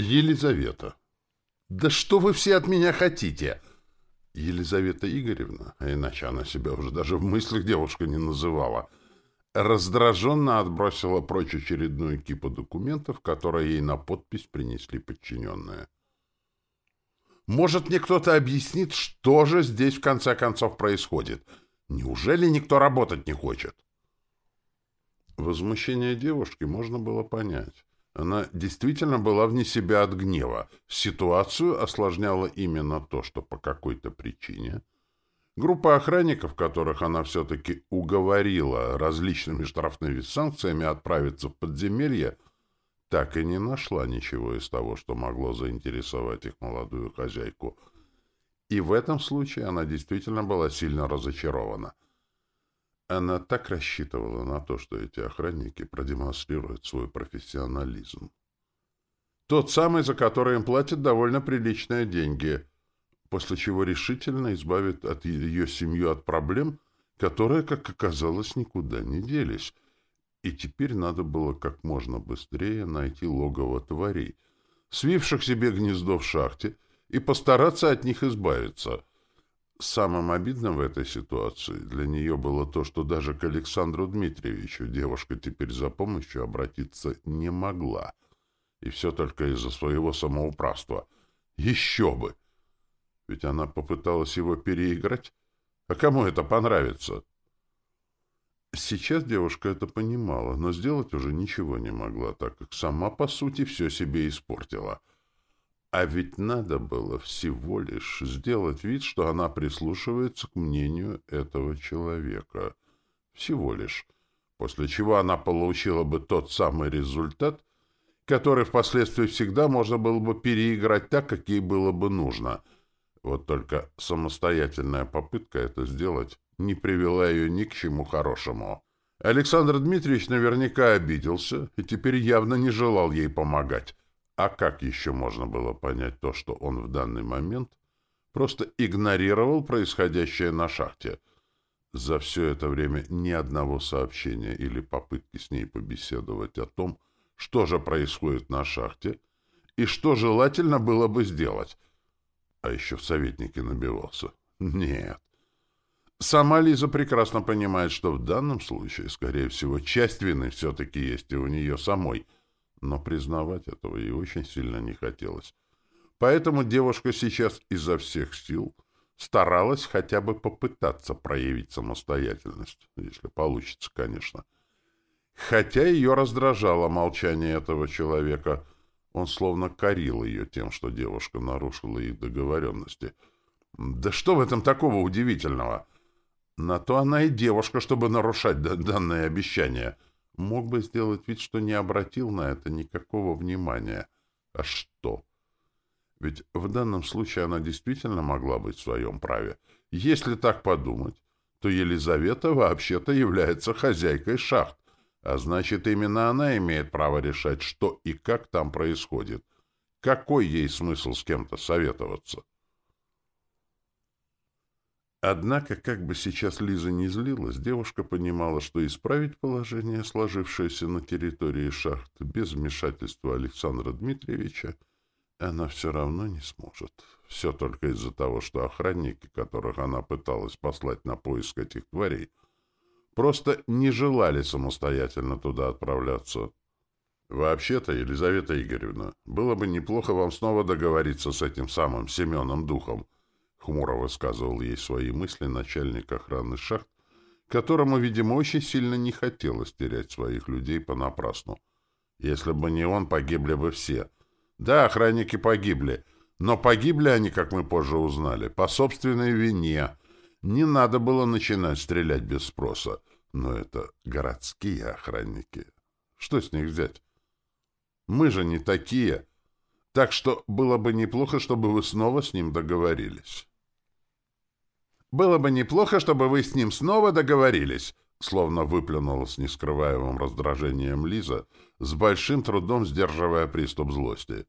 Елизавета. «Да что вы все от меня хотите?» Елизавета Игоревна, а иначе она себя уже даже в мыслях девушка не называла, раздраженно отбросила прочь очередную кипу документов, которые ей на подпись принесли подчиненные. «Может, мне кто-то объяснит, что же здесь в конце концов происходит? Неужели никто работать не хочет?» Возмущение девушки можно было понять. Она действительно была вне себя от гнева. Ситуацию осложняло именно то, что по какой-то причине группа охранников, которых она все-таки уговорила различными штрафными санкциями отправиться в подземелье, так и не нашла ничего из того, что могло заинтересовать их молодую хозяйку. И в этом случае она действительно была сильно разочарована. Она так рассчитывала на то, что эти охранники продемонстрируют свой профессионализм. Тот самый, за который им платят довольно приличные деньги, после чего решительно избавит от ее семью от проблем, которые, как оказалось, никуда не делись. И теперь надо было как можно быстрее найти логово тварей, свивших себе гнездо в шахте, и постараться от них избавиться — Самым обидным в этой ситуации для нее было то, что даже к Александру Дмитриевичу девушка теперь за помощью обратиться не могла. И все только из-за своего самоуправства. Еще бы! Ведь она попыталась его переиграть. А кому это понравится? Сейчас девушка это понимала, но сделать уже ничего не могла, так как сама, по сути, все себе испортила — а ведь надо было всего лишь сделать вид, что она прислушивается к мнению этого человека. Всего лишь. После чего она получила бы тот самый результат, который впоследствии всегда можно было бы переиграть так, как ей было бы нужно. Вот только самостоятельная попытка это сделать не привела ее ни к чему хорошему. Александр Дмитриевич наверняка обиделся и теперь явно не желал ей помогать. А как еще можно было понять то, что он в данный момент просто игнорировал происходящее на шахте? За все это время ни одного сообщения или попытки с ней побеседовать о том, что же происходит на шахте и что желательно было бы сделать. А еще в советнике набивался. Нет. Сама Лиза прекрасно понимает, что в данном случае, скорее всего, часть вины все-таки есть и у нее самой — но признавать этого ей очень сильно не хотелось. Поэтому девушка сейчас изо всех сил старалась хотя бы попытаться проявить самостоятельность, если получится, конечно. Хотя ее раздражало молчание этого человека, он словно корил ее тем, что девушка нарушила их договоренности. Да что в этом такого удивительного? На то она и девушка, чтобы нарушать данное обещание — мог бы сделать вид, что не обратил на это никакого внимания. А что? Ведь в данном случае она действительно могла быть в своем праве. Если так подумать, то Елизавета вообще-то является хозяйкой шахт, а значит, именно она имеет право решать, что и как там происходит. Какой ей смысл с кем-то советоваться? Однако, как бы сейчас Лиза не злилась, девушка понимала, что исправить положение, сложившееся на территории шахт, без вмешательства Александра Дмитриевича, она все равно не сможет. Все только из-за того, что охранники, которых она пыталась послать на поиск этих тварей, просто не желали самостоятельно туда отправляться. Вообще-то, Елизавета Игоревна, было бы неплохо вам снова договориться с этим самым Семеном Духом, Хмуро высказывал ей свои мысли начальник охраны шахт, которому, видимо, очень сильно не хотелось терять своих людей понапрасну. Если бы не он, погибли бы все. Да, охранники погибли, но погибли они, как мы позже узнали, по собственной вине. Не надо было начинать стрелять без спроса. Но это городские охранники. Что с них взять? Мы же не такие. Так что было бы неплохо, чтобы вы снова с ним договорились. Было бы неплохо, чтобы вы с ним снова договорились, словно выплюнула с нескрываемым раздражением Лиза, с большим трудом сдерживая приступ злости.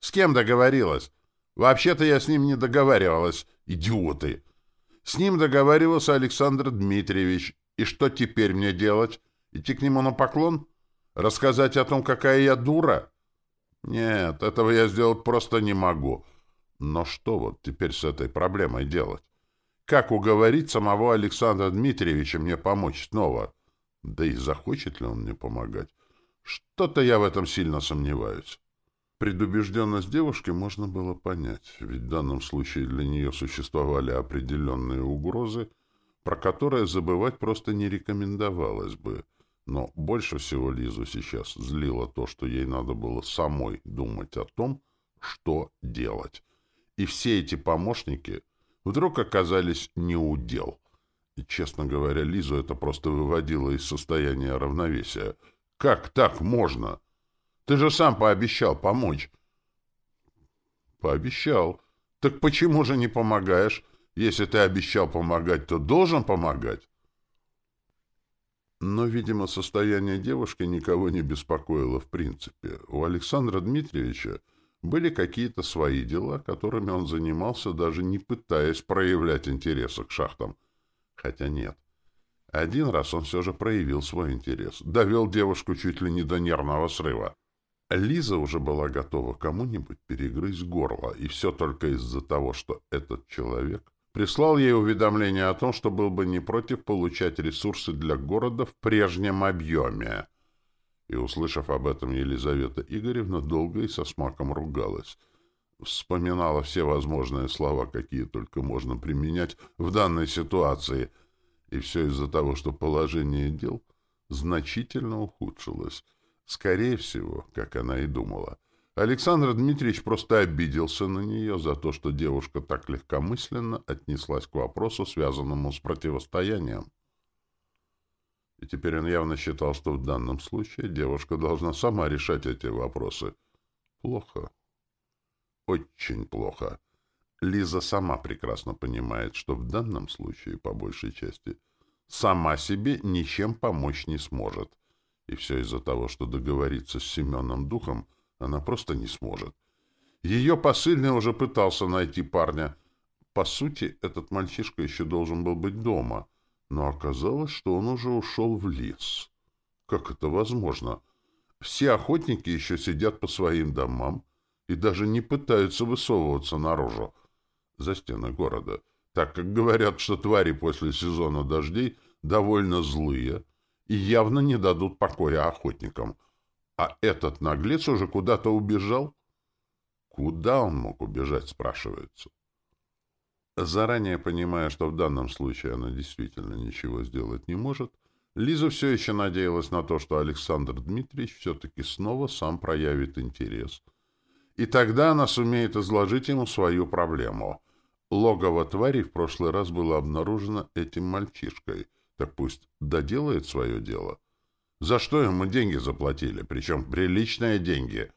С кем договорилась? Вообще-то я с ним не договаривалась, идиоты. С ним договаривался Александр Дмитриевич. И что теперь мне делать? Идти к нему на поклон? Рассказать о том, какая я дура? Нет, этого я сделать просто не могу. Но что вот теперь с этой проблемой делать? Как уговорить самого Александра Дмитриевича мне помочь снова? Да и захочет ли он мне помогать? Что-то я в этом сильно сомневаюсь. Предубежденность девушки можно было понять, ведь в данном случае для нее существовали определенные угрозы, про которые забывать просто не рекомендовалось бы. Но больше всего Лизу сейчас злило то, что ей надо было самой думать о том, что делать. И все эти помощники вдруг оказались не у дел. И, честно говоря, Лизу это просто выводило из состояния равновесия. «Как так можно?» Ты же сам пообещал помочь. Пообещал. Так почему же не помогаешь? Если ты обещал помогать, то должен помогать. Но, видимо, состояние девушки никого не беспокоило в принципе. У Александра Дмитриевича были какие-то свои дела, которыми он занимался, даже не пытаясь проявлять интереса к шахтам. Хотя нет. Один раз он все же проявил свой интерес. Довел девушку чуть ли не до нервного срыва. Лиза уже была готова кому-нибудь перегрызть горло, и все только из-за того, что этот человек прислал ей уведомление о том, что был бы не против получать ресурсы для города в прежнем объеме. И, услышав об этом, Елизавета Игоревна долго и со смаком ругалась. Вспоминала все возможные слова, какие только можно применять в данной ситуации. И все из-за того, что положение дел значительно ухудшилось. Скорее всего, как она и думала. Александр Дмитриевич просто обиделся на нее за то, что девушка так легкомысленно отнеслась к вопросу, связанному с противостоянием. И теперь он явно считал, что в данном случае девушка должна сама решать эти вопросы. Плохо. Очень плохо. Лиза сама прекрасно понимает, что в данном случае, по большей части, сама себе ничем помочь не сможет — и все из-за того, что договориться с Семеном Духом она просто не сможет. Ее посыльный уже пытался найти парня. По сути, этот мальчишка еще должен был быть дома, но оказалось, что он уже ушел в лес. Как это возможно? Все охотники еще сидят по своим домам и даже не пытаются высовываться наружу, за стены города, так как говорят, что твари после сезона дождей довольно злые — и явно не дадут покоя охотникам. А этот наглец уже куда-то убежал? Куда он мог убежать, спрашивается. Заранее понимая, что в данном случае она действительно ничего сделать не может, Лиза все еще надеялась на то, что Александр Дмитриевич все-таки снова сам проявит интерес. И тогда она сумеет изложить ему свою проблему. Логово твари в прошлый раз было обнаружено этим мальчишкой — так пусть доделает свое дело. За что ему деньги заплатили, причем приличные деньги.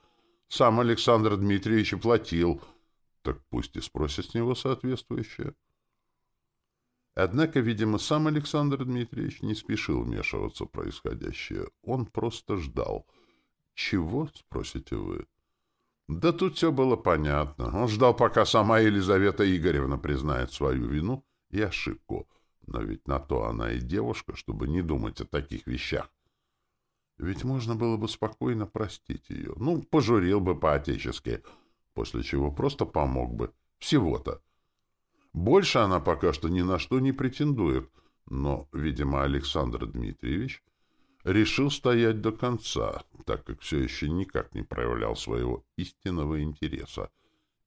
Сам Александр Дмитриевич и платил, так пусть и спросит с него соответствующее. Однако, видимо, сам Александр Дмитриевич не спешил вмешиваться в происходящее. Он просто ждал. «Чего?» — спросите вы. Да тут все было понятно. Он ждал, пока сама Елизавета Игоревна признает свою вину и ошибку — но ведь на то она и девушка, чтобы не думать о таких вещах. Ведь можно было бы спокойно простить ее. Ну, пожурил бы по-отечески, после чего просто помог бы. Всего-то. Больше она пока что ни на что не претендует, но, видимо, Александр Дмитриевич решил стоять до конца, так как все еще никак не проявлял своего истинного интереса.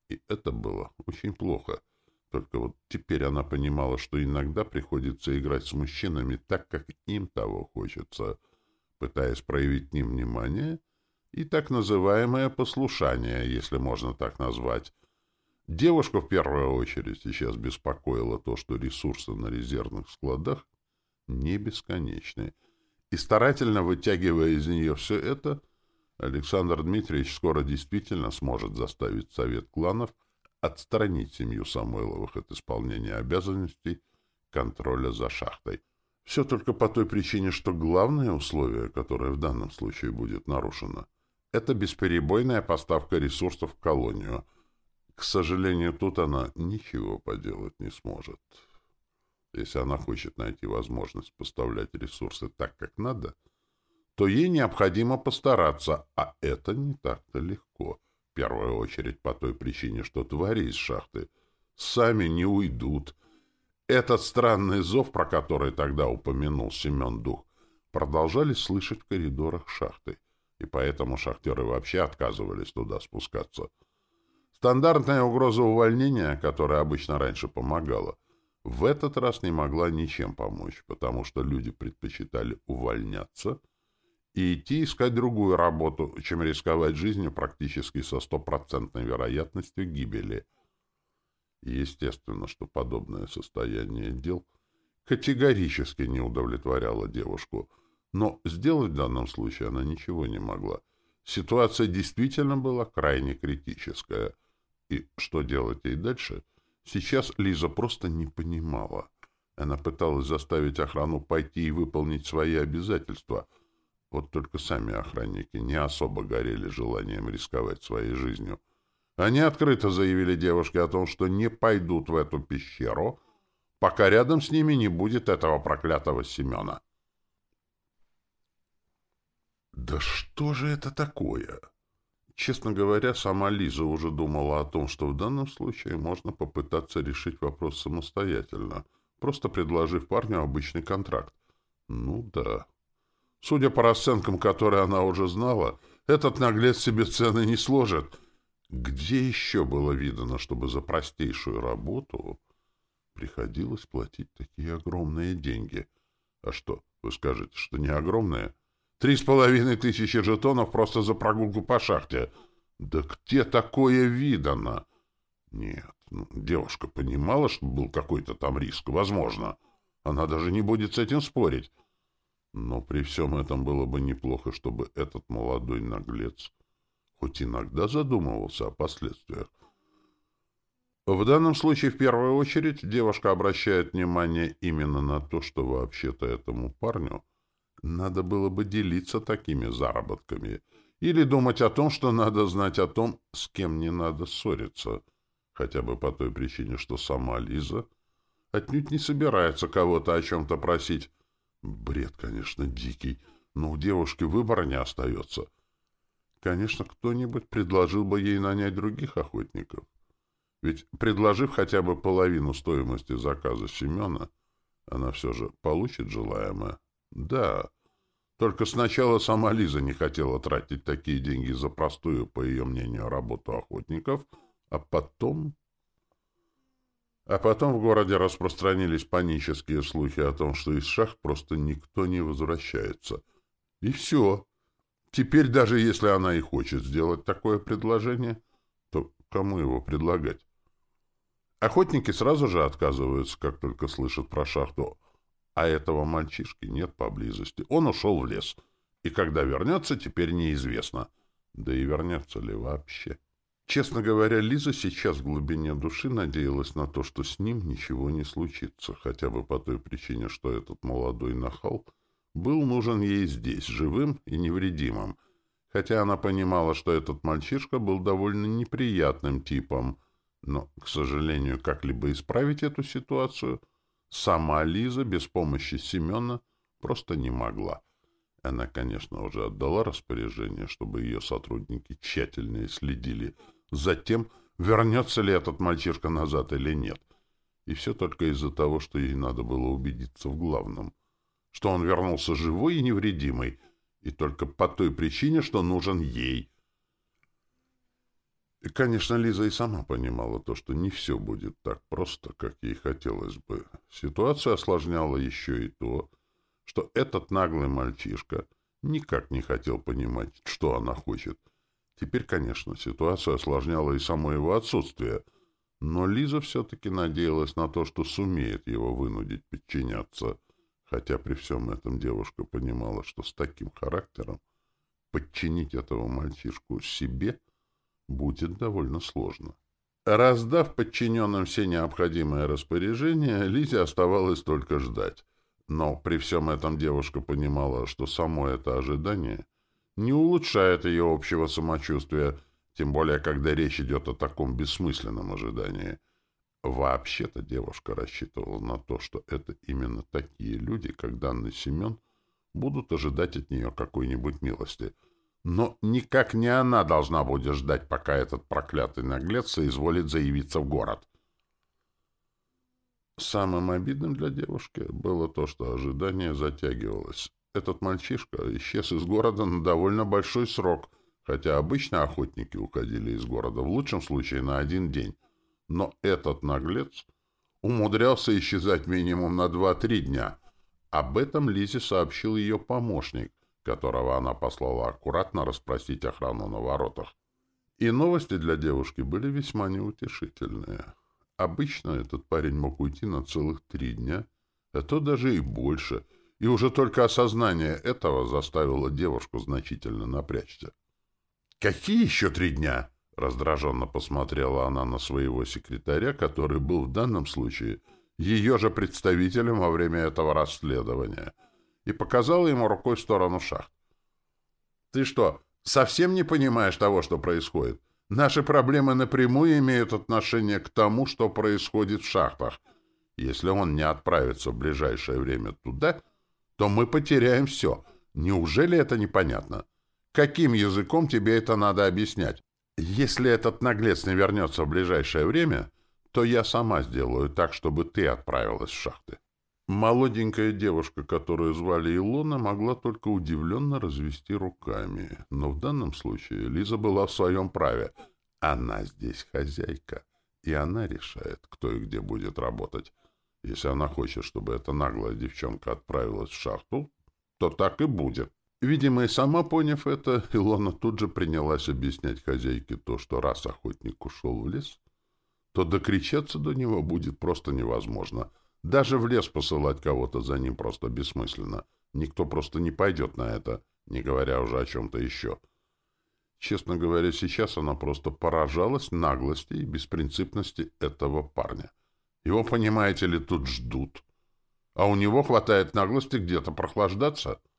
И это было очень плохо — только вот теперь она понимала, что иногда приходится играть с мужчинами так, как им того хочется, пытаясь проявить к ним внимание и так называемое послушание, если можно так назвать. Девушку в первую очередь сейчас беспокоило то, что ресурсы на резервных складах не бесконечны. И старательно вытягивая из нее все это, Александр Дмитриевич скоро действительно сможет заставить Совет кланов отстранить семью Самойловых от исполнения обязанностей контроля за шахтой. Все только по той причине, что главное условие, которое в данном случае будет нарушено, это бесперебойная поставка ресурсов в колонию. К сожалению, тут она ничего поделать не сможет. Если она хочет найти возможность поставлять ресурсы так, как надо, то ей необходимо постараться, а это не так-то легко. В первую очередь по той причине, что твари из шахты сами не уйдут. Этот странный зов, про который тогда упомянул Семен Дух, продолжали слышать в коридорах шахты, и поэтому шахтеры вообще отказывались туда спускаться. Стандартная угроза увольнения, которая обычно раньше помогала, в этот раз не могла ничем помочь, потому что люди предпочитали увольняться и идти искать другую работу, чем рисковать жизнью практически со стопроцентной вероятностью гибели. естественно, что подобное состояние дел категорически не удовлетворяло девушку, но сделать в данном случае она ничего не могла. Ситуация действительно была крайне критическая, и что делать ей дальше — Сейчас Лиза просто не понимала. Она пыталась заставить охрану пойти и выполнить свои обязательства. Вот только сами охранники не особо горели желанием рисковать своей жизнью. Они открыто заявили девушке о том, что не пойдут в эту пещеру, пока рядом с ними не будет этого проклятого Семена. «Да что же это такое?» Честно говоря, сама Лиза уже думала о том, что в данном случае можно попытаться решить вопрос самостоятельно, просто предложив парню обычный контракт. Ну да. Судя по расценкам, которые она уже знала, этот наглец себе цены не сложит. Где еще было видно, чтобы за простейшую работу приходилось платить такие огромные деньги? А что, вы скажете, что не огромные? — Три с половиной тысячи жетонов просто за прогулку по шахте. Да где такое видано? Нет, ну, девушка понимала, что был какой-то там риск. Возможно. Она даже не будет с этим спорить. Но при всем этом было бы неплохо, чтобы этот молодой наглец хоть иногда задумывался о последствиях. В данном случае, в первую очередь, девушка обращает внимание именно на то, что вообще-то этому парню надо было бы делиться такими заработками. Или думать о том, что надо знать о том, с кем не надо ссориться. Хотя бы по той причине, что сама Лиза отнюдь не собирается кого-то о чем-то просить. Бред, конечно, дикий, но у девушки выбора не остается. Конечно, кто-нибудь предложил бы ей нанять других охотников. Ведь, предложив хотя бы половину стоимости заказа Семена, она все же получит желаемое. Да, только сначала сама Лиза не хотела тратить такие деньги за простую, по ее мнению, работу охотников, а потом... А потом в городе распространились панические слухи о том, что из шахт просто никто не возвращается. И все. Теперь даже если она и хочет сделать такое предложение, то кому его предлагать? Охотники сразу же отказываются, как только слышат про шахту. А этого мальчишки нет поблизости. Он ушел в лес. И когда вернется, теперь неизвестно. Да и вернется ли вообще. Честно говоря, Лиза сейчас в глубине души надеялась на то, что с ним ничего не случится, хотя бы по той причине, что этот молодой нахал был нужен ей здесь, живым и невредимым, хотя она понимала, что этот мальчишка был довольно неприятным типом, но, к сожалению, как-либо исправить эту ситуацию — Сама Лиза без помощи Семена просто не могла. Она, конечно, уже отдала распоряжение, чтобы ее сотрудники тщательнее следили за тем, вернется ли этот мальчишка назад или нет. И все только из-за того, что ей надо было убедиться в главном, что он вернулся живой и невредимый, и только по той причине, что нужен ей — и, конечно, Лиза и сама понимала то, что не все будет так просто, как ей хотелось бы. Ситуацию осложняло еще и то, что этот наглый мальчишка никак не хотел понимать, что она хочет. Теперь, конечно, ситуацию осложняло и само его отсутствие, но Лиза все-таки надеялась на то, что сумеет его вынудить подчиняться, хотя при всем этом девушка понимала, что с таким характером подчинить этого мальчишку себе — будет довольно сложно. Раздав подчиненным все необходимые распоряжения, Лизе оставалось только ждать. Но при всем этом девушка понимала, что само это ожидание не улучшает ее общего самочувствия, тем более, когда речь идет о таком бессмысленном ожидании. Вообще-то девушка рассчитывала на то, что это именно такие люди, как данный Семен, будут ожидать от нее какой-нибудь милости. Но никак не она должна будет ждать, пока этот проклятый наглец соизволит заявиться в город. Самым обидным для девушки было то, что ожидание затягивалось. Этот мальчишка исчез из города на довольно большой срок, хотя обычно охотники уходили из города в лучшем случае на один день. Но этот наглец умудрялся исчезать минимум на 2-3 дня. Об этом Лизе сообщил ее помощник, которого она послала аккуратно расспросить охрану на воротах. И новости для девушки были весьма неутешительные. Обычно этот парень мог уйти на целых три дня, а то даже и больше, и уже только осознание этого заставило девушку значительно напрячься. «Какие еще три дня?» Раздраженно посмотрела она на своего секретаря, который был в данном случае ее же представителем во время этого расследования, и показала ему рукой в сторону шахт. «Ты что, совсем не понимаешь того, что происходит? Наши проблемы напрямую имеют отношение к тому, что происходит в шахтах. Если он не отправится в ближайшее время туда, то мы потеряем все. Неужели это непонятно? Каким языком тебе это надо объяснять? Если этот наглец не вернется в ближайшее время, то я сама сделаю так, чтобы ты отправилась в шахты. Молоденькая девушка, которую звали Илона, могла только удивленно развести руками. Но в данном случае Лиза была в своем праве. Она здесь хозяйка, и она решает, кто и где будет работать. Если она хочет, чтобы эта наглая девчонка отправилась в шахту, то так и будет. Видимо, и сама поняв это, Илона тут же принялась объяснять хозяйке то, что раз охотник ушел в лес, то докричаться до него будет просто невозможно. Даже в лес посылать кого-то за ним просто бессмысленно. Никто просто не пойдет на это, не говоря уже о чем-то еще. Честно говоря, сейчас она просто поражалась наглости и беспринципности этого парня. Его, понимаете ли, тут ждут. А у него хватает наглости где-то прохлаждаться —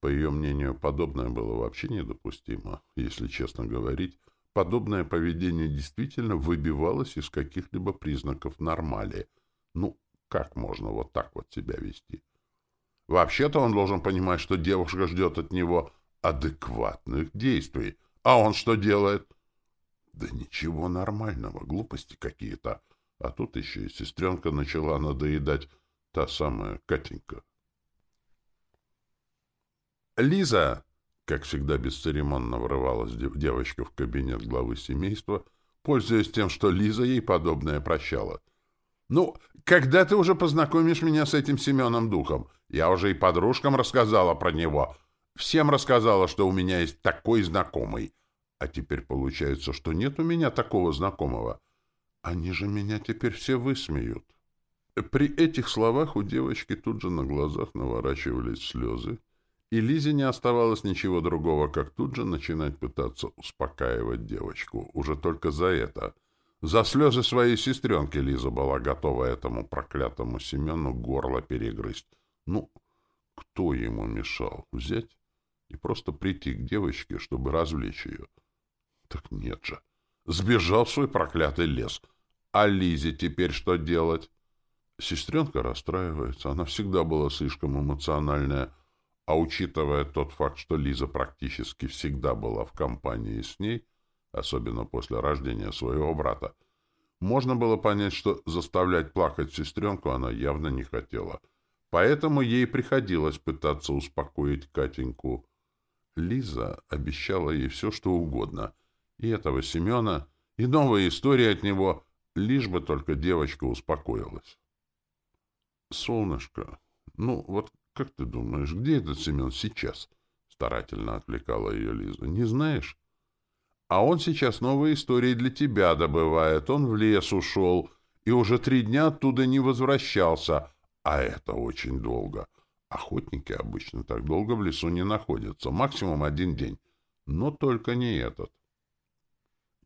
по ее мнению, подобное было вообще недопустимо. Если честно говорить, подобное поведение действительно выбивалось из каких-либо признаков нормали. Ну, как можно вот так вот себя вести? Вообще-то он должен понимать, что девушка ждет от него адекватных действий. А он что делает? Да ничего нормального, глупости какие-то. А тут еще и сестренка начала надоедать, та самая Катенька. «Лиза!» — как всегда бесцеремонно врывалась девочка в кабинет главы семейства, пользуясь тем, что Лиза ей подобное прощала. «Ну, когда ты уже познакомишь меня с этим Семеном Духом? Я уже и подружкам рассказала про него. Всем рассказала, что у меня есть такой знакомый. А теперь получается, что нет у меня такого знакомого. Они же меня теперь все высмеют». При этих словах у девочки тут же на глазах наворачивались слезы, и Лизе не оставалось ничего другого, как тут же начинать пытаться успокаивать девочку. Уже только за это. За слезы своей сестренки Лиза была готова этому проклятому Семену горло перегрызть. Ну, кто ему мешал? Взять и просто прийти к девочке, чтобы развлечь ее? Так нет же. Сбежал в свой проклятый лес. А Лизе теперь что делать? Сестренка расстраивается. Она всегда была слишком эмоциональная. А учитывая тот факт, что Лиза практически всегда была в компании с ней, особенно после рождения своего брата, можно было понять, что заставлять плакать сестренку она явно не хотела. Поэтому ей приходилось пытаться успокоить Катеньку. Лиза обещала ей все, что угодно. И этого Семена, и новые истории от него, лишь бы только девочка успокоилась. «Солнышко, ну вот «Как ты думаешь, где этот Семен сейчас?» Старательно отвлекала ее Лиза. «Не знаешь?» «А он сейчас новые истории для тебя добывает. Он в лес ушел и уже три дня оттуда не возвращался. А это очень долго. Охотники обычно так долго в лесу не находятся. Максимум один день. Но только не этот».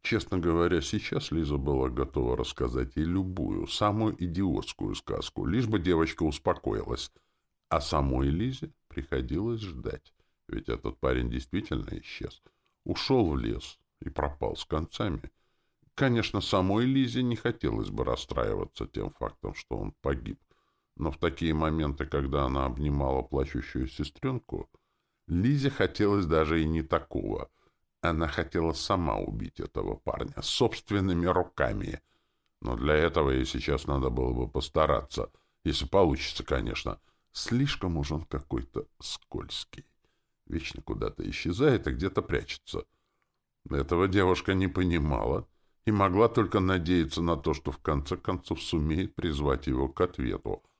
Честно говоря, сейчас Лиза была готова рассказать ей любую, самую идиотскую сказку, лишь бы девочка успокоилась — а самой Лизе приходилось ждать, ведь этот парень действительно исчез. Ушел в лес и пропал с концами. Конечно, самой Лизе не хотелось бы расстраиваться тем фактом, что он погиб. Но в такие моменты, когда она обнимала плачущую сестренку, Лизе хотелось даже и не такого. Она хотела сама убить этого парня собственными руками. Но для этого ей сейчас надо было бы постараться. Если получится, конечно. Слишком уж он какой-то скользкий. Вечно куда-то исчезает и где-то прячется. Этого девушка не понимала и могла только надеяться на то, что в конце концов сумеет призвать его к ответу —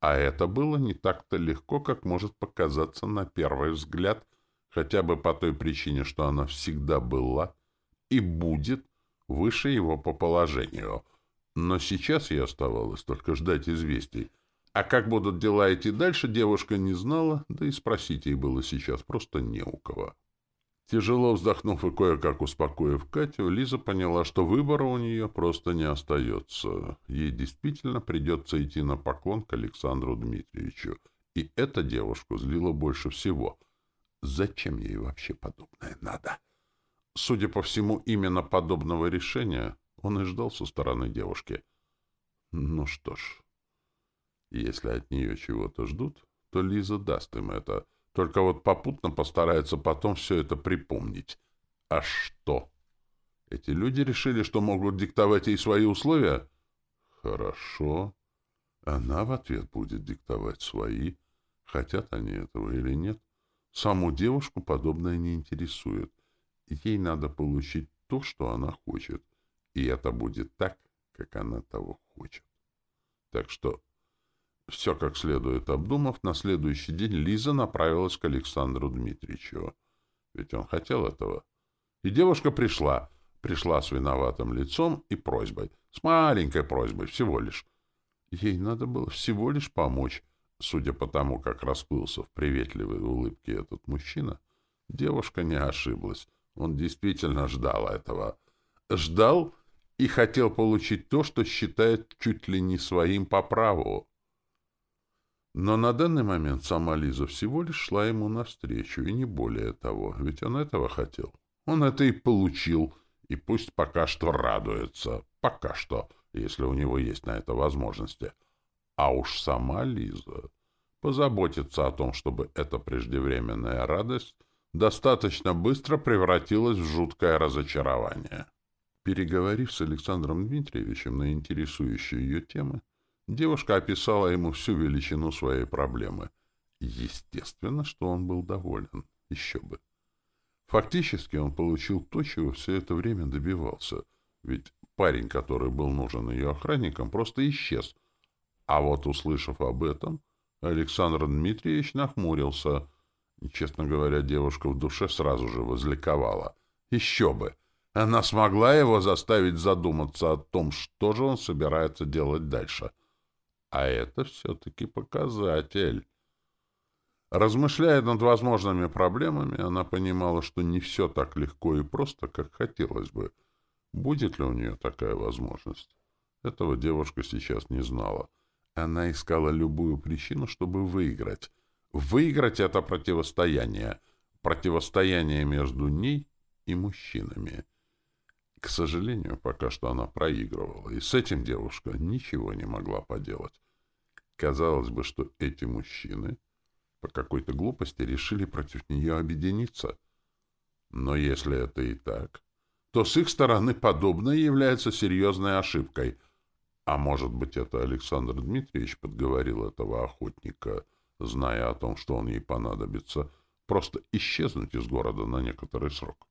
а это было не так-то легко, как может показаться на первый взгляд, хотя бы по той причине, что она всегда была и будет выше его по положению. Но сейчас ей оставалось только ждать известий. А как будут дела идти дальше, девушка не знала, да и спросить ей было сейчас просто не у кого. Тяжело вздохнув и кое-как успокоив Катю, Лиза поняла, что выбора у нее просто не остается. Ей действительно придется идти на поклон к Александру Дмитриевичу. И эта девушку злила больше всего. Зачем ей вообще подобное надо? Судя по всему, именно подобного решения он и ждал со стороны девушки. Ну что ж, если от нее чего-то ждут, то Лиза даст им это — только вот попутно постарается потом все это припомнить. А что? Эти люди решили, что могут диктовать ей свои условия? Хорошо. Она в ответ будет диктовать свои. Хотят они этого или нет. Саму девушку подобное не интересует. Ей надо получить то, что она хочет. И это будет так, как она того хочет. Так что все как следует обдумав, на следующий день Лиза направилась к Александру Дмитриевичу. Ведь он хотел этого. И девушка пришла. Пришла с виноватым лицом и просьбой. С маленькой просьбой, всего лишь. Ей надо было всего лишь помочь. Судя по тому, как расплылся в приветливой улыбке этот мужчина, девушка не ошиблась. Он действительно ждал этого. Ждал и хотел получить то, что считает чуть ли не своим по праву. Но на данный момент сама Лиза всего лишь шла ему навстречу, и не более того, ведь он этого хотел. Он это и получил, и пусть пока что радуется, пока что, если у него есть на это возможности. А уж сама Лиза позаботится о том, чтобы эта преждевременная радость достаточно быстро превратилась в жуткое разочарование. Переговорив с Александром Дмитриевичем на интересующие ее темы, Девушка описала ему всю величину своей проблемы. Естественно, что он был доволен. Еще бы. Фактически он получил то, чего все это время добивался. Ведь парень, который был нужен ее охранникам, просто исчез. А вот, услышав об этом, Александр Дмитриевич нахмурился. Честно говоря, девушка в душе сразу же возликовала. Еще бы! Она смогла его заставить задуматься о том, что же он собирается делать дальше — а это все-таки показатель. Размышляя над возможными проблемами, она понимала, что не все так легко и просто, как хотелось бы. Будет ли у нее такая возможность? Этого девушка сейчас не знала. Она искала любую причину, чтобы выиграть. Выиграть это противостояние. Противостояние между ней и мужчинами. К сожалению, пока что она проигрывала, и с этим девушка ничего не могла поделать. Казалось бы, что эти мужчины по какой-то глупости решили против нее объединиться. Но если это и так, то с их стороны подобное является серьезной ошибкой. А может быть, это Александр Дмитриевич подговорил этого охотника, зная о том, что он ей понадобится, просто исчезнуть из города на некоторый срок.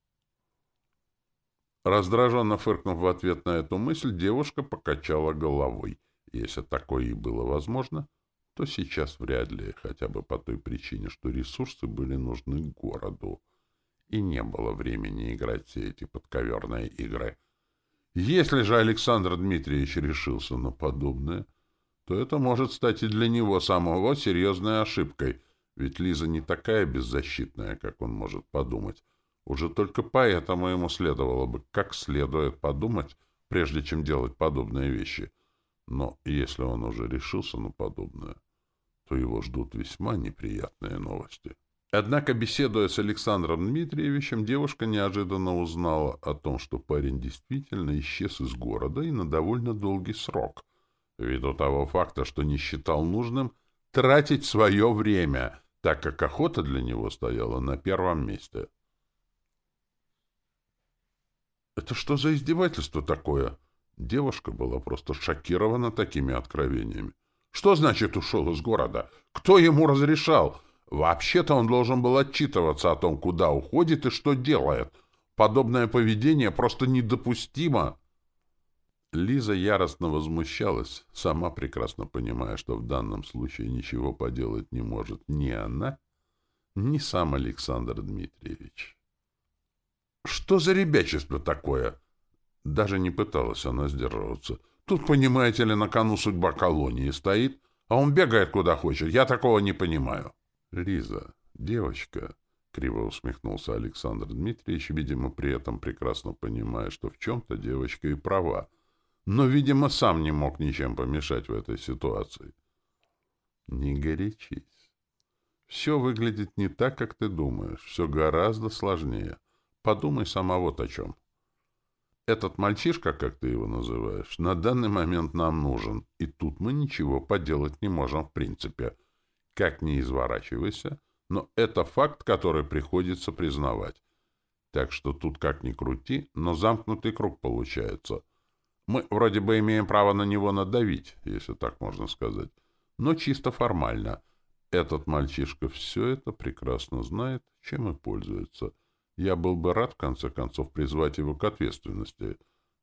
Раздраженно фыркнув в ответ на эту мысль, девушка покачала головой — если такое и было возможно, то сейчас вряд ли, хотя бы по той причине, что ресурсы были нужны городу, и не было времени играть все эти подковерные игры. Если же Александр Дмитриевич решился на подобное, то это может стать и для него самого серьезной ошибкой, ведь Лиза не такая беззащитная, как он может подумать. Уже только поэтому ему следовало бы как следует подумать, прежде чем делать подобные вещи — но если он уже решился на подобное, то его ждут весьма неприятные новости. Однако, беседуя с Александром Дмитриевичем, девушка неожиданно узнала о том, что парень действительно исчез из города и на довольно долгий срок. ввиду того факта, что не считал нужным тратить свое время, так как охота для него стояла на первом месте. «Это что за издевательство такое?» Девушка была просто шокирована такими откровениями. «Что значит ушел из города? Кто ему разрешал? Вообще-то он должен был отчитываться о том, куда уходит и что делает. Подобное поведение просто недопустимо!» Лиза яростно возмущалась, сама прекрасно понимая, что в данном случае ничего поделать не может ни она, ни сам Александр Дмитриевич. «Что за ребячество такое?» Даже не пыталась она сдерживаться. «Тут, понимаете ли, на кону судьба колонии стоит, а он бегает куда хочет. Я такого не понимаю». «Лиза, девочка...» — криво усмехнулся Александр Дмитриевич, видимо, при этом прекрасно понимая, что в чем-то девочка и права — но, видимо, сам не мог ничем помешать в этой ситуации. Не горячись. Все выглядит не так, как ты думаешь. Все гораздо сложнее. Подумай сама вот о чем. Этот мальчишка, как ты его называешь, на данный момент нам нужен, и тут мы ничего поделать не можем в принципе. Как ни изворачивайся, но это факт, который приходится признавать. Так что тут как ни крути, но замкнутый круг получается — мы вроде бы имеем право на него надавить, если так можно сказать, но чисто формально. Этот мальчишка все это прекрасно знает, чем и пользуется. Я был бы рад, в конце концов, призвать его к ответственности,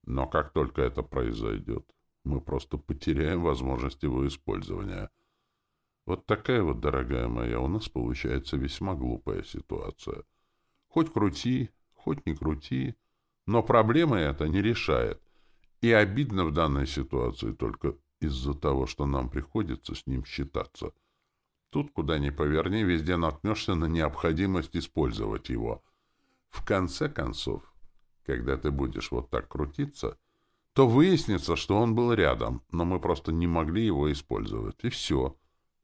но как только это произойдет, мы просто потеряем возможность его использования. Вот такая вот, дорогая моя, у нас получается весьма глупая ситуация. Хоть крути, хоть не крути, но проблемы это не решает. И обидно в данной ситуации только из-за того, что нам приходится с ним считаться. Тут, куда ни поверни, везде наткнешься на необходимость использовать его. В конце концов, когда ты будешь вот так крутиться, то выяснится, что он был рядом, но мы просто не могли его использовать. И все.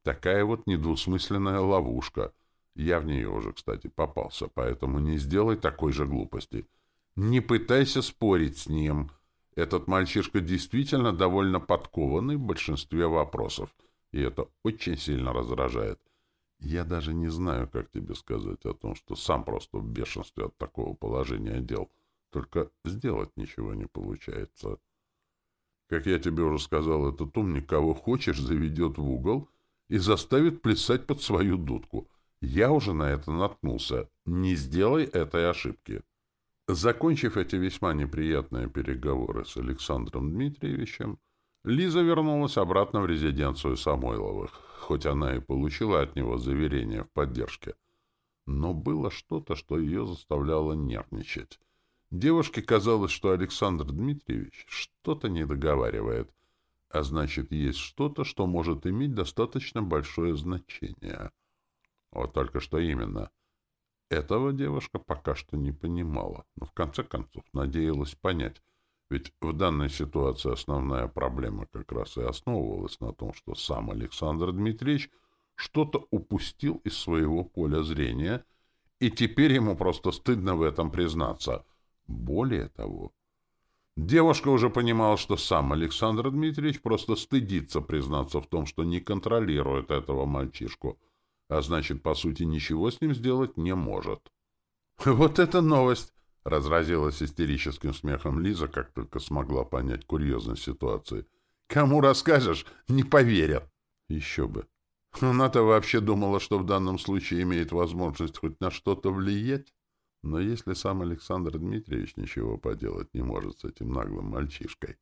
Такая вот недвусмысленная ловушка. Я в нее уже, кстати, попался, поэтому не сделай такой же глупости. Не пытайся спорить с ним — этот мальчишка действительно довольно подкованный в большинстве вопросов, и это очень сильно раздражает. Я даже не знаю, как тебе сказать о том, что сам просто в бешенстве от такого положения дел. Только сделать ничего не получается. Как я тебе уже сказал, этот умник кого хочешь заведет в угол и заставит плясать под свою дудку. Я уже на это наткнулся. Не сделай этой ошибки. Закончив эти весьма неприятные переговоры с Александром Дмитриевичем, Лиза вернулась обратно в резиденцию Самойловых, хоть она и получила от него заверение в поддержке. Но было что-то, что ее заставляло нервничать. Девушке казалось, что Александр Дмитриевич что-то не договаривает, а значит, есть что-то, что может иметь достаточно большое значение. Вот только что именно — этого девушка пока что не понимала, но в конце концов надеялась понять, ведь в данной ситуации основная проблема как раз и основывалась на том, что сам Александр Дмитриевич что-то упустил из своего поля зрения, и теперь ему просто стыдно в этом признаться. Более того, девушка уже понимала, что сам Александр Дмитриевич просто стыдится признаться в том, что не контролирует этого мальчишку — а значит, по сути, ничего с ним сделать не может. «Вот это новость!» — разразилась истерическим смехом Лиза, как только смогла понять курьезность ситуации. «Кому расскажешь, не поверят!» «Еще бы! Она-то вообще думала, что в данном случае имеет возможность хоть на что-то влиять. Но если сам Александр Дмитриевич ничего поделать не может с этим наглым мальчишкой,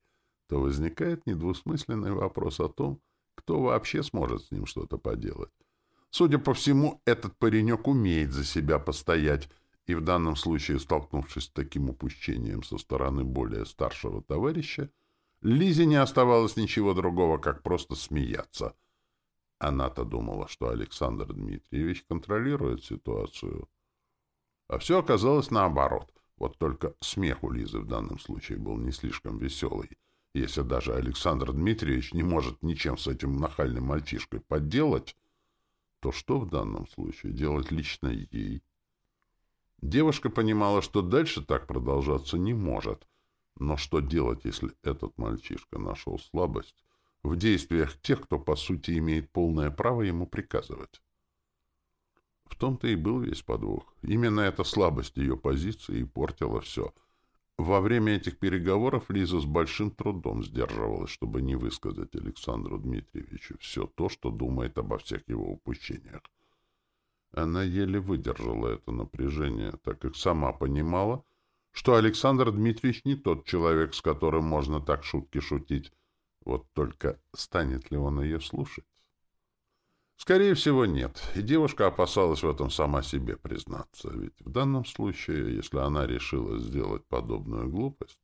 то возникает недвусмысленный вопрос о том, кто вообще сможет с ним что-то поделать. Судя по всему, этот паренек умеет за себя постоять, и в данном случае, столкнувшись с таким упущением со стороны более старшего товарища, Лизе не оставалось ничего другого, как просто смеяться. Она-то думала, что Александр Дмитриевич контролирует ситуацию. А все оказалось наоборот. Вот только смех у Лизы в данном случае был не слишком веселый. Если даже Александр Дмитриевич не может ничем с этим нахальным мальчишкой подделать, то что в данном случае делать лично ей? Девушка понимала, что дальше так продолжаться не может. Но что делать, если этот мальчишка нашел слабость в действиях тех, кто, по сути, имеет полное право ему приказывать. В том-то и был весь подвох. Именно эта слабость ее позиции и портила все. Во время этих переговоров Лиза с большим трудом сдерживалась, чтобы не высказать Александру Дмитриевичу все то, что думает обо всех его упущениях. Она еле выдержала это напряжение, так как сама понимала, что Александр Дмитриевич не тот человек, с которым можно так шутки шутить. Вот только станет ли он ее слушать? Скорее всего, нет. И девушка опасалась в этом сама себе признаться. Ведь в данном случае, если она решила сделать подобную глупость,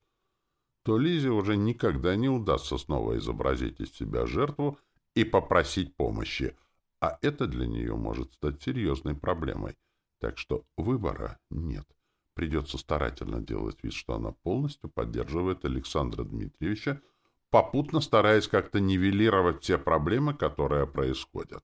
то Лизе уже никогда не удастся снова изобразить из себя жертву и попросить помощи, а это для нее может стать серьезной проблемой. Так что выбора нет. Придется старательно делать вид, что она полностью поддерживает Александра Дмитриевича, попутно стараясь как-то нивелировать все проблемы, которые происходят.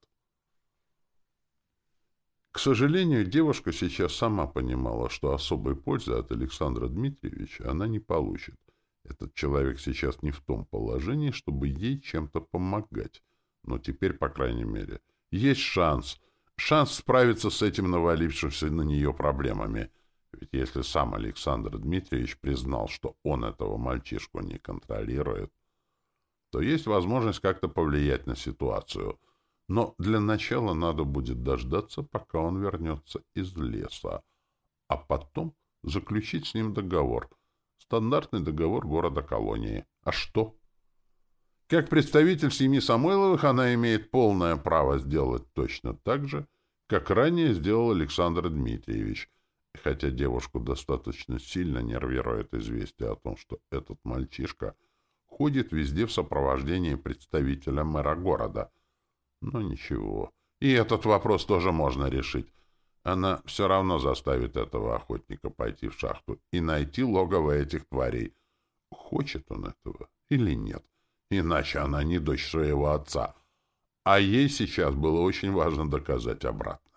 К сожалению, девушка сейчас сама понимала, что особой пользы от Александра Дмитриевича она не получит. Этот человек сейчас не в том положении, чтобы ей чем-то помогать. Но теперь, по крайней мере, есть шанс. Шанс справиться с этим навалившимся на нее проблемами. Ведь если сам Александр Дмитриевич признал, что он этого мальчишку не контролирует, то есть возможность как-то повлиять на ситуацию — но для начала надо будет дождаться, пока он вернется из леса, а потом заключить с ним договор. Стандартный договор города-колонии. А что? Как представитель семьи Самойловых она имеет полное право сделать точно так же, как ранее сделал Александр Дмитриевич, хотя девушку достаточно сильно нервирует известие о том, что этот мальчишка ходит везде в сопровождении представителя мэра города — но ничего. И этот вопрос тоже можно решить. Она все равно заставит этого охотника пойти в шахту и найти логово этих тварей. Хочет он этого или нет? Иначе она не дочь своего отца. А ей сейчас было очень важно доказать обратно.